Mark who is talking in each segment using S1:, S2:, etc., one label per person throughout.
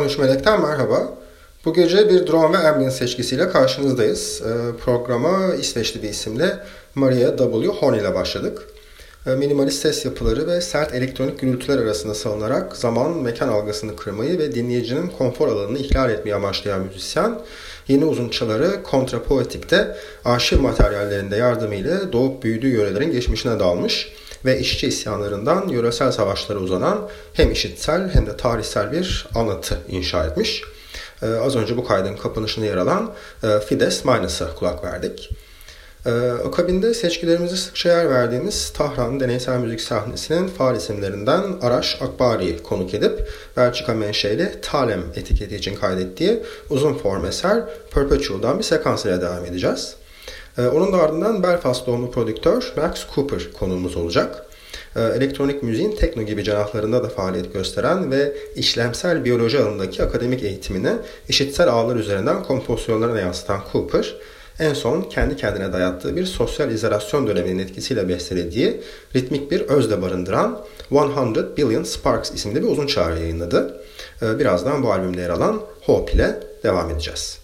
S1: 13 Melek'ten merhaba. Bu gece bir drone ve ambient seçkisiyle karşınızdayız. Ee, programa İsveçli bir isimle Maria W. Horn ile başladık. Ee, minimalist ses yapıları ve sert elektronik gürültüler arasında salınarak zaman, mekan algısını kırmayı ve dinleyicinin konfor alanını ihlal etmeyi amaçlayan müzisyen, yeni uzunçaları kontrapoetikte arşiv materyallerinde yardımıyla doğup büyüdüğü yörelerin geçmişine dalmış ve işçi isyanlarından yöresel savaşlara uzanan hem işitsel hem de tarihsel bir anlatı inşa etmiş. Ee, az önce bu kaydın kapanışında yer alan e, Fides Minus'a kulak verdik. Ee, akabinde seçkilerimizi sıkça yer verdiğimiz Tahran deneysel müzik sahnesinin faal isimlerinden Araş Akbari konuk edip Belçika menşeli Talem etiketi için kaydettiği uzun form eser Perpetual'dan bir sekans ile devam edeceğiz. Ee, onun da ardından Belfast doğumlu prodüktör Max Cooper konuğumuz olacak. Ee, elektronik müziğin tekno gibi cenahlarında da faaliyet gösteren ve işlemsel biyoloji alanındaki akademik eğitimini işitsel ağlar üzerinden kompozisyonlarına yansıtan Cooper, en son kendi kendine dayattığı bir sosyal izolasyon döneminin etkisiyle bestelediği ritmik bir özde barındıran 100 Billion Sparks isimli bir uzun çağrı yayınladı. Ee, birazdan bu albümde yer alan Hope ile devam edeceğiz.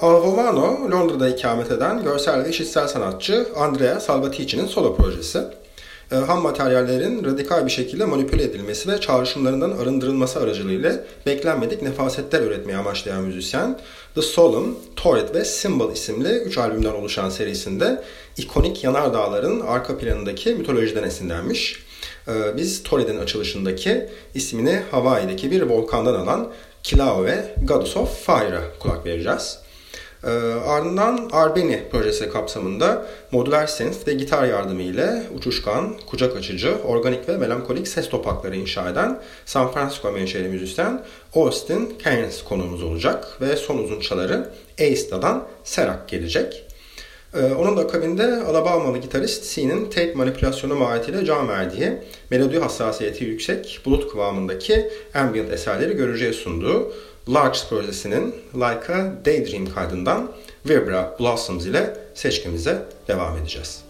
S1: Alvovano, Londra'da ikamet eden görsel ve işitsel sanatçı Andrea Salvatici'nin solo projesi. E, ham materyallerin radikal bir şekilde manipüle edilmesi ve çağrışımlarından arındırılması aracılığıyla beklenmedik nefasetler üretmeye amaçlayan müzisyen, The Solemn, Torrid ve Symbol isimli 3 albümden oluşan serisinde ikonik yanardağların arka planındaki mitolojiden esinlenmiş. E, biz Torrid'in açılışındaki ismini Hawaii'deki bir volkandan alan Kilauea Goddess of Fire'a kulak vereceğiz. E, ardından Arbeni projesi kapsamında modüler synth ve gitar yardımı ile uçuşkan, kucak açıcı, organik ve melankolik ses topakları inşa eden San Francisco menşeli müzisyen Austin Keynes konuğumuz olacak ve son uzunçaları Aista'dan Serak gelecek. Ee, onun da akabinde Alabamalı gitarist C'nin tape manipülasyonu mahiyetiyle can verdiği, melodi hassasiyeti yüksek, bulut kıvamındaki ambient eserleri göreceği sunduğu Large projesinin Like a Daydream kaydından Vibra Blossoms ile seçkimize devam edeceğiz.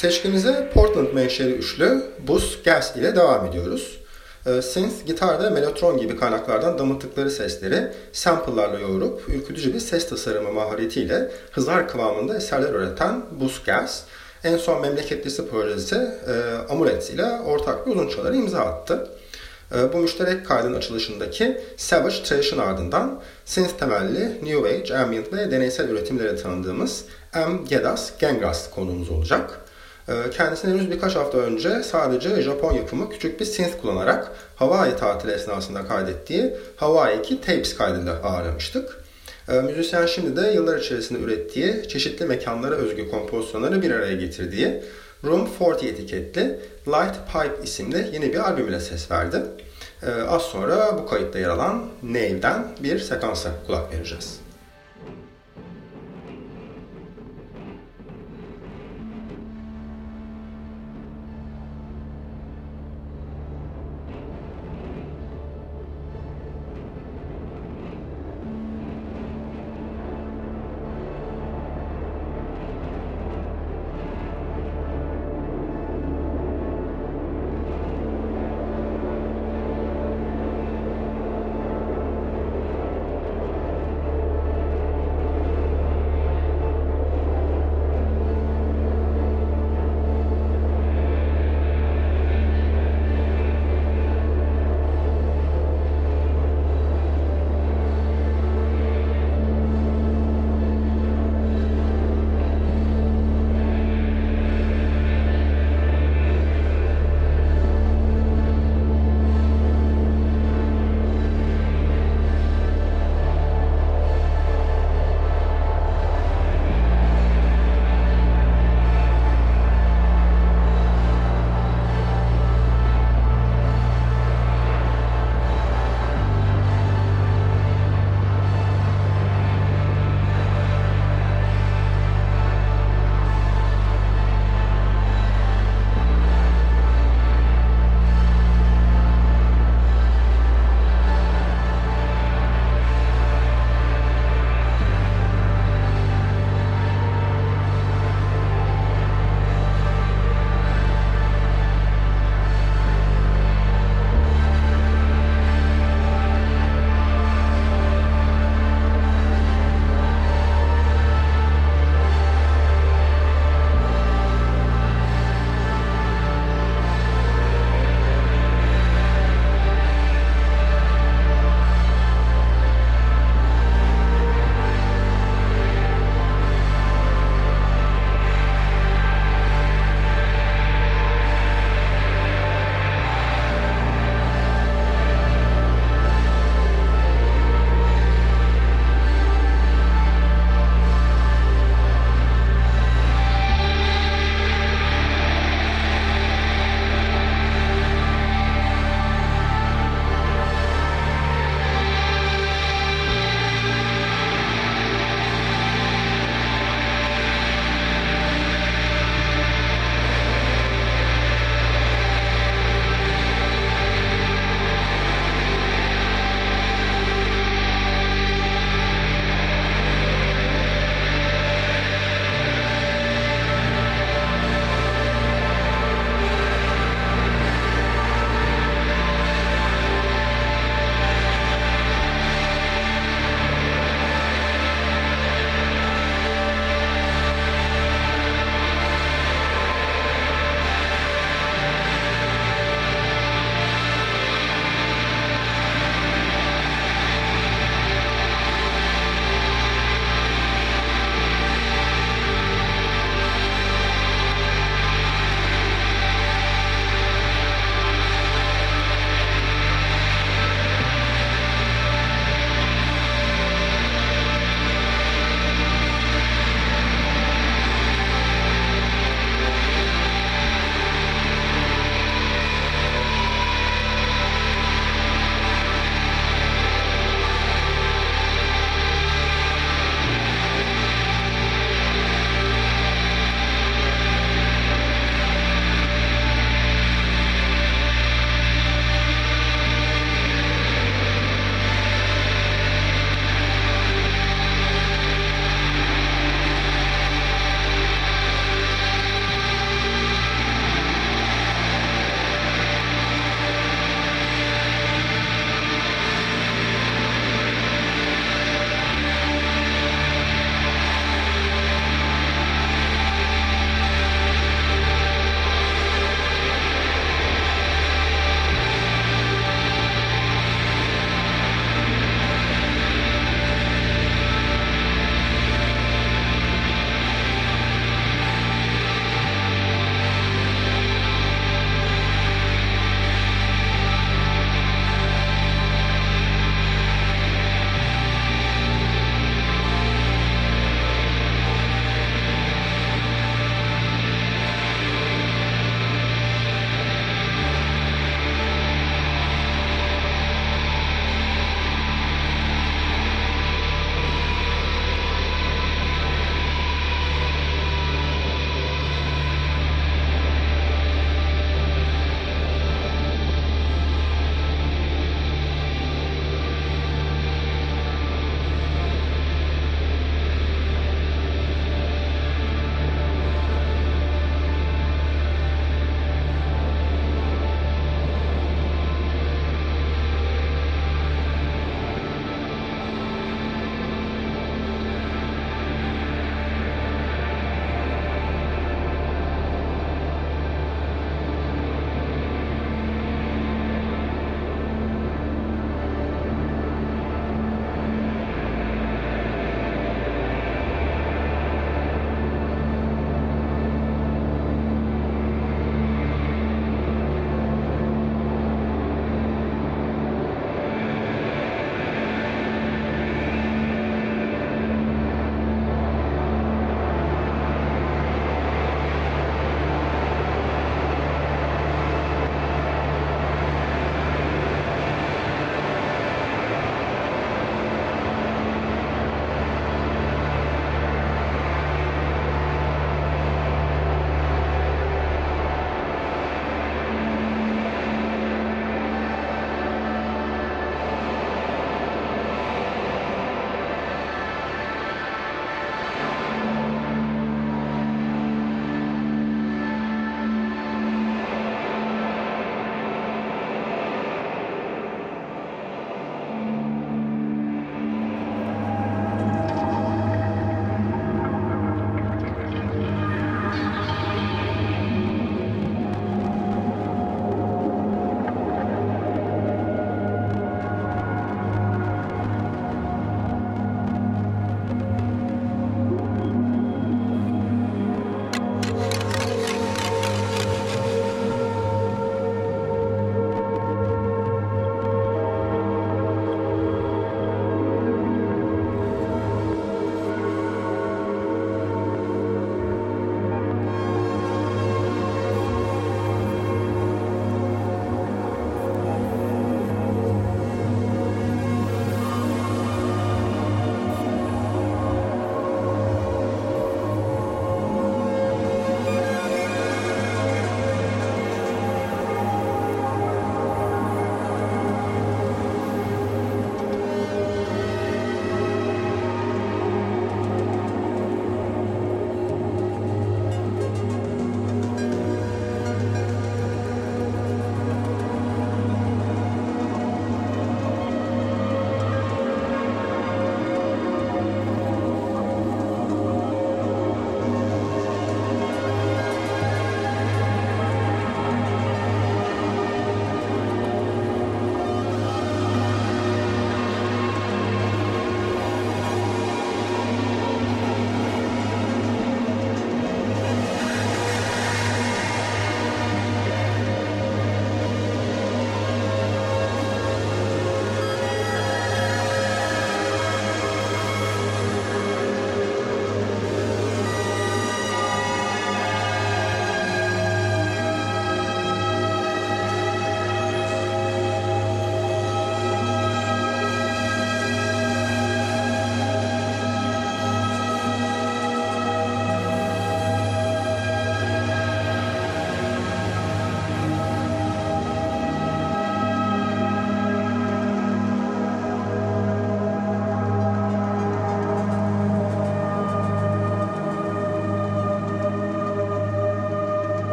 S1: Seçkimize Portland menşeli üçlü Bus Gas ile devam ediyoruz. Ee, synth, gitar ve melotron gibi kaynaklardan damıttıkları sesleri sample'larla yoğurup ürkütücü bir ses tasarımı maharetiyle hızar kıvamında eserler üreten Bus Gas, en son memleketlisi projesi e, ile ortak bir uzun çaları imza attı. E, bu müşterek kaydın açılışındaki Savage Trash'ın ardından synth temelli New Age, Ambient ve deneysel üretimlere tanıdığımız M. Gedas Gengras konuğumuz olacak. Ee, kendisini henüz birkaç hafta önce sadece Japon yapımı küçük bir synth kullanarak Hawaii tatili esnasında kaydettiği Hawaii 2 Tapes kaydında ağırlamıştık. Ee, müzisyen şimdi de yıllar içerisinde ürettiği çeşitli mekanlara özgü kompozisyonları bir araya getirdiği Room 40 etiketli Light Pipe isimli yeni bir albüm ile ses verdi. Ee, az sonra bu kayıtta yer alan Nave'den bir sekansa kulak vereceğiz.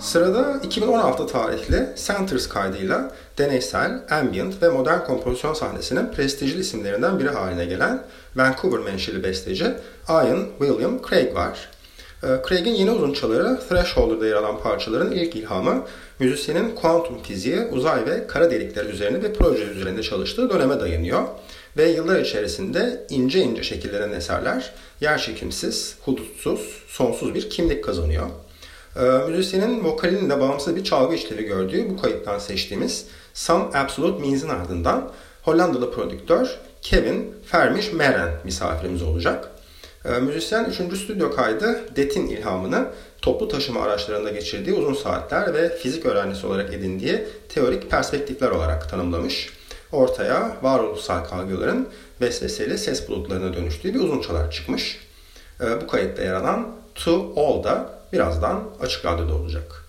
S1: Sırada 2016 tarihli Centers kaydıyla deneysel, ambient ve modern kompozisyon sahnesinin prestijli isimlerinden biri haline gelen Vancouver menşeli besteci Ian William Craig var. Ee, Craig'in yeni uzunçaları Thresholder'da yer alan parçaların ilk ilhamı müzisyenin kuantum fiziği, uzay ve kara delikler üzerine ve proje üzerinde çalıştığı döneme dayanıyor. Ve yıllar içerisinde ince ince şekillenen eserler yerçekimsiz, hudutsuz, sonsuz bir kimlik kazanıyor. Ee, müzisyenin vokalinin de bağımsız bir çalgı işlevi gördüğü bu kayıttan seçtiğimiz Some Absolute Means'in ardından Hollandalı prodüktör Kevin Fermiş Meren misafirimiz olacak. Ee, müzisyen 3. stüdyo kaydı Det'in ilhamını toplu taşıma araçlarında geçirdiği uzun saatler ve fizik öğrencisi olarak edindiği teorik perspektifler olarak tanımlamış. Ortaya varoluşsal kalgıların vesveseli ses bulutlarına dönüştüğü bir uzun çalar çıkmış. Ee, bu kayıtta yer alan To All da birazdan açık radyoda olacak.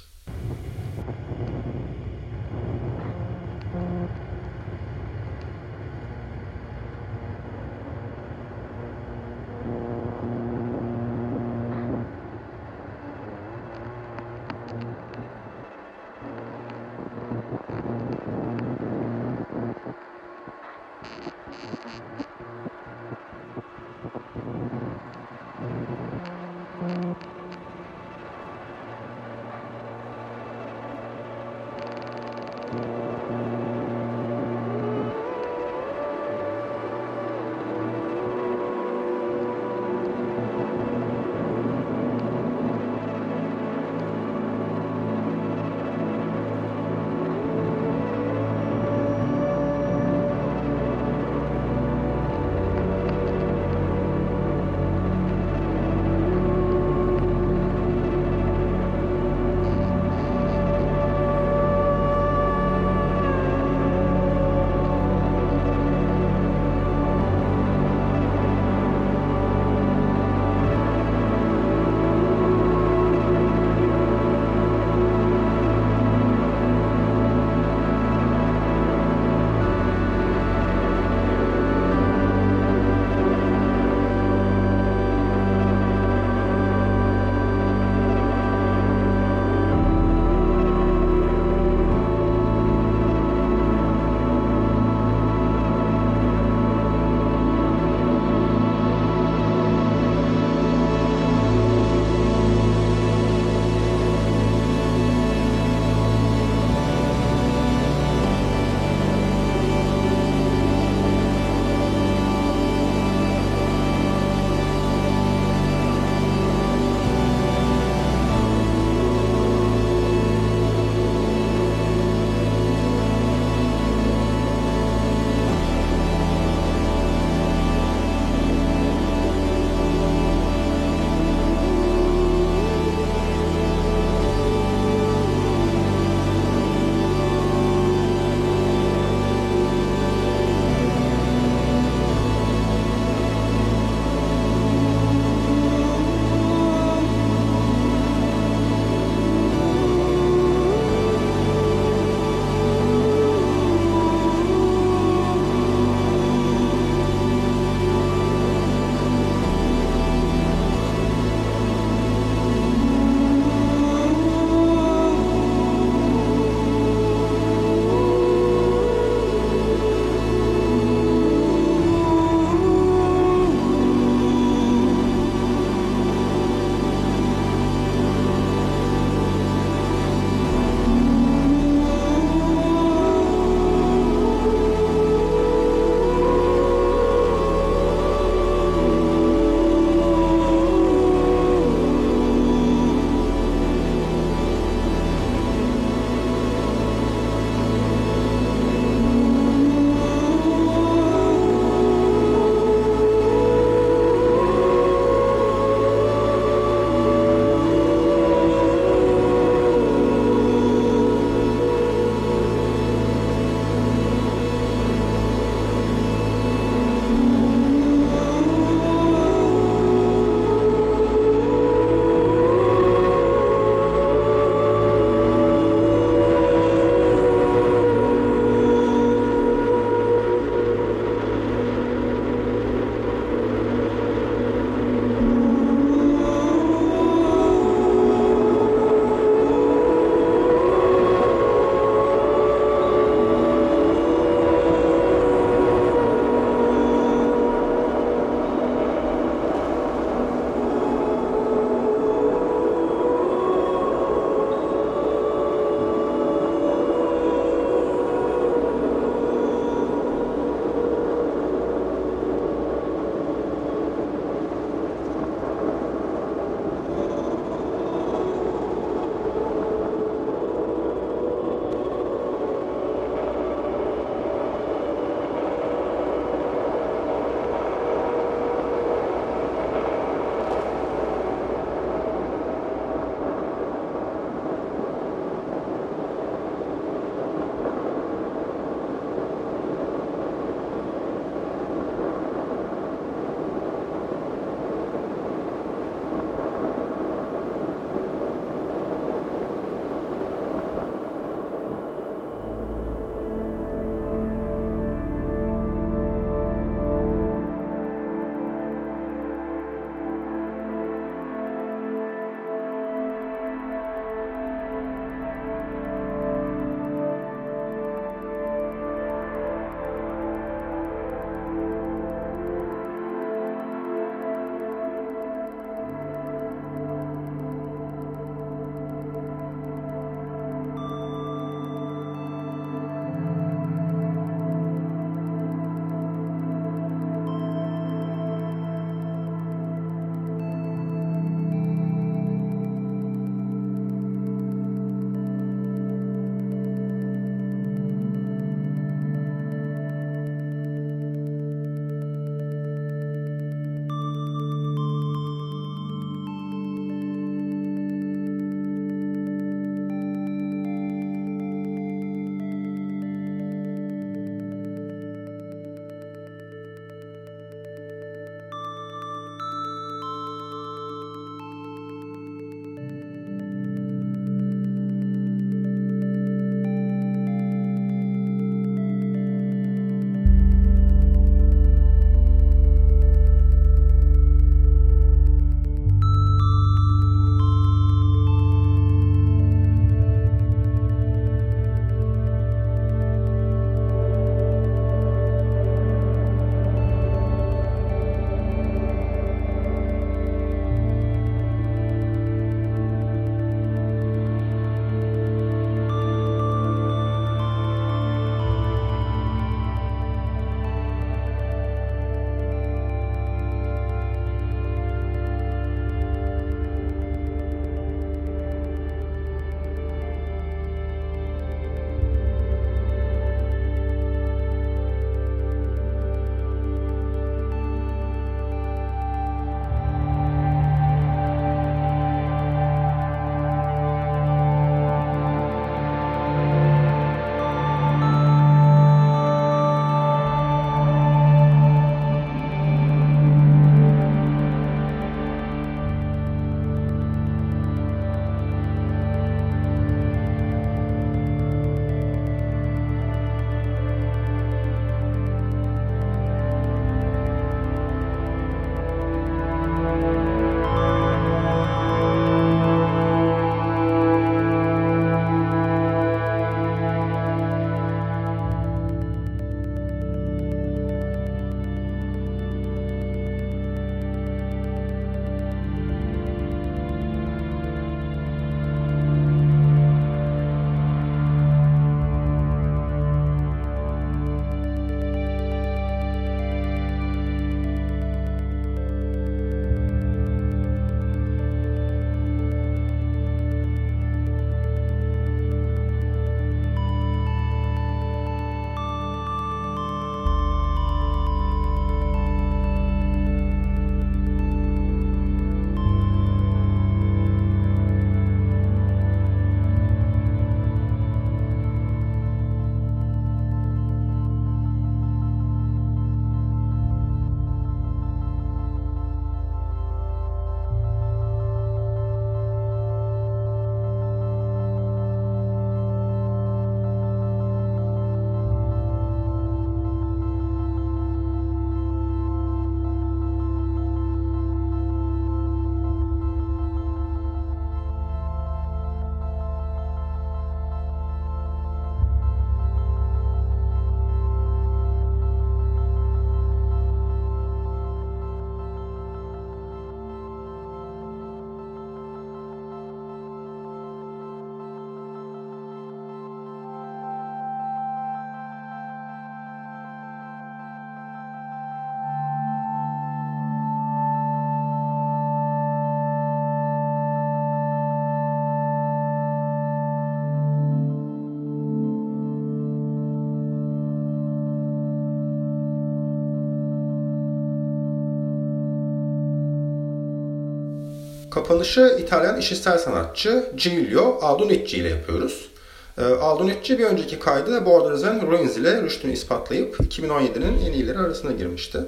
S1: Kapanışı İtalyan işitsel sanatçı Giulio Aldunici ile yapıyoruz. E, Aldunici bir önceki kaydı Borders and Ruins ile rüştünü ispatlayıp 2017'nin en iyileri arasına girmişti.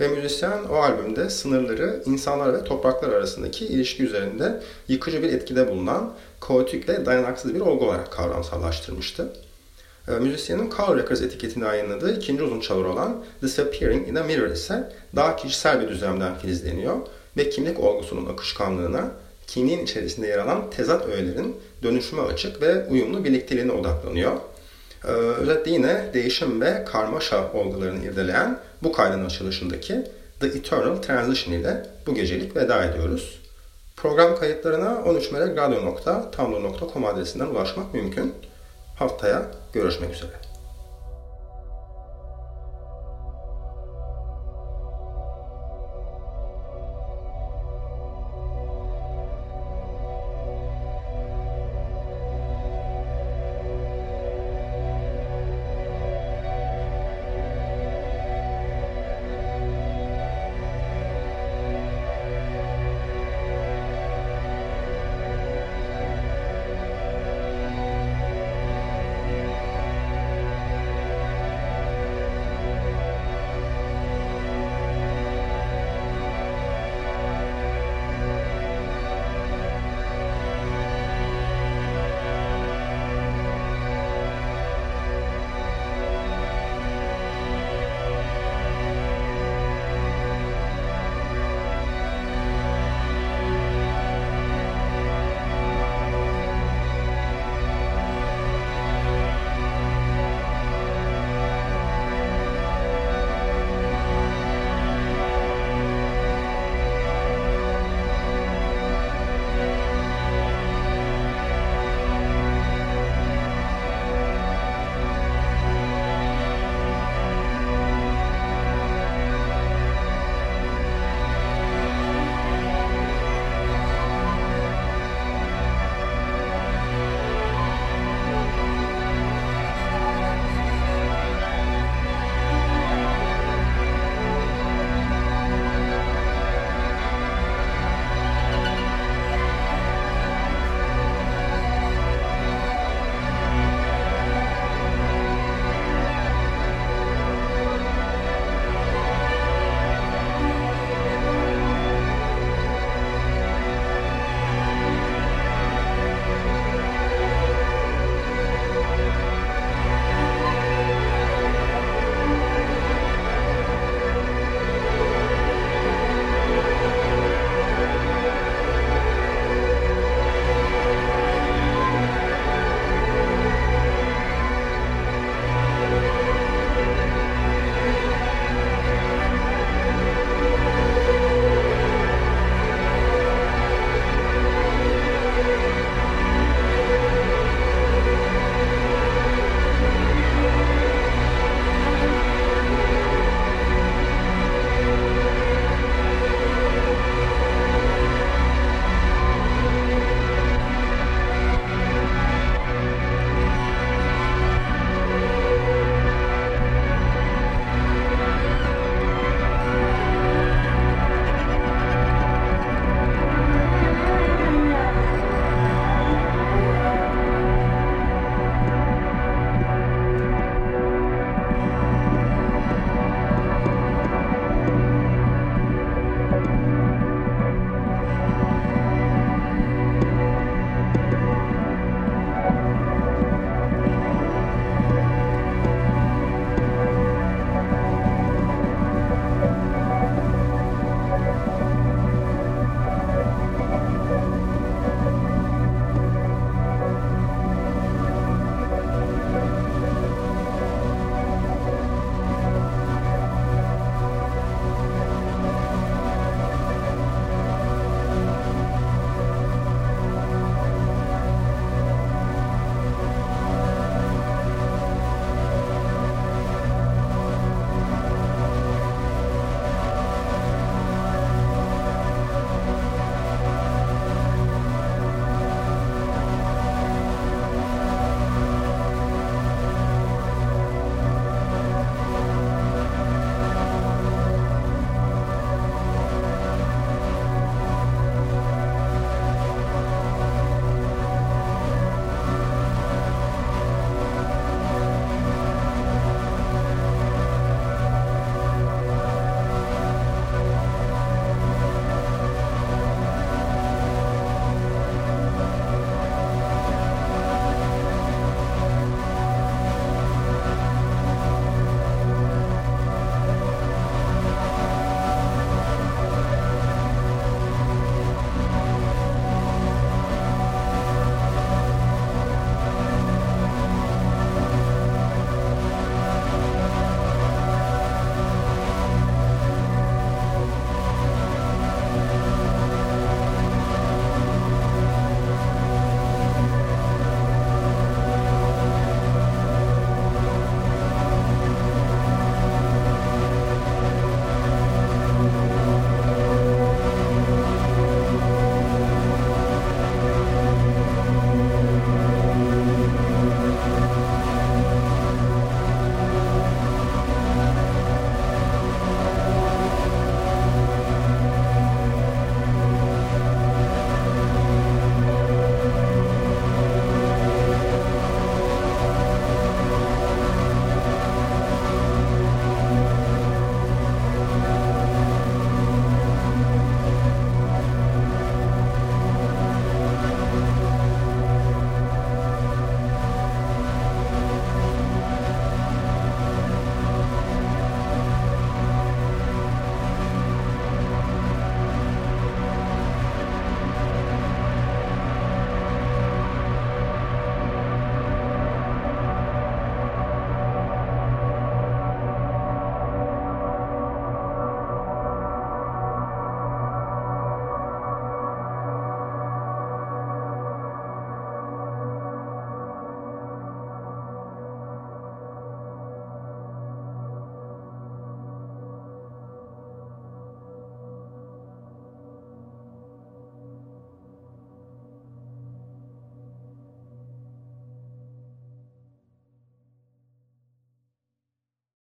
S1: Ve müzisyen o albümde sınırları insanlar ve topraklar arasındaki ilişki üzerinde yıkıcı bir etkide bulunan kaotik ve dayanaksız bir olgu olarak kavramsallaştırmıştı. E, müzisyenin Carl Records etiketinde yayınladığı ikinci uzun çalar olan Disappearing in a Mirror ise daha kişisel bir düzlemden filizleniyor ve kimlik olgusunun akışkanlığına, kimliğin içerisinde yer alan tezat öğelerin dönüşüme açık ve uyumlu birlikteliğine odaklanıyor. Ee, özetle yine değişim ve karmaşa olgularını irdeleyen bu kaydın açılışındaki The Eternal Transition ile bu gecelik veda ediyoruz. Program kayıtlarına 13melekradyo.tumblr.com adresinden ulaşmak mümkün. Haftaya görüşmek üzere.